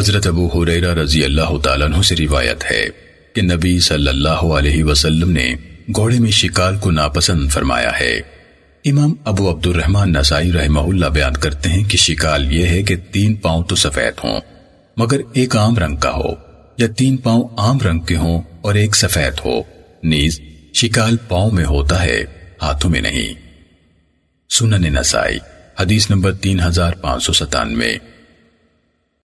حضرت ابو حریرہ رضی اللہ تعالیٰ عنہ سے روایت ہے کہ نبی صلی اللہ علیہ وسلم نے گھوڑے میں شکار کو ناپسند فرمایا ہے۔ امام ابو عبد الرحمن نسائی رحمہ اللہ بیان کرتے ہیں کہ شکال یہ ہے کہ تین پاؤں تو سفید ہوں، مگر ایک عام رنگ کا ہو، یا تین پاؤں عام رنگ کے ہوں اور ایک سفید ہو۔ نیز شکال پاؤں میں ہوتا ہے، ہاتھوں میں نہیں۔ سنن نسائی، حدیث نمبر تین ہزار پانچ سو ستانوے۔